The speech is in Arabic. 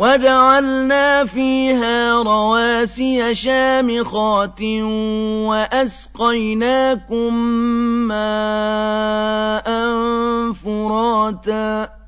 وَجَعَلْنَا فِيهَا رَوَاسِيَ شَامِخَاتٍ وَأَسْقَيْنَاكُم مَّاءً فُرَاتًا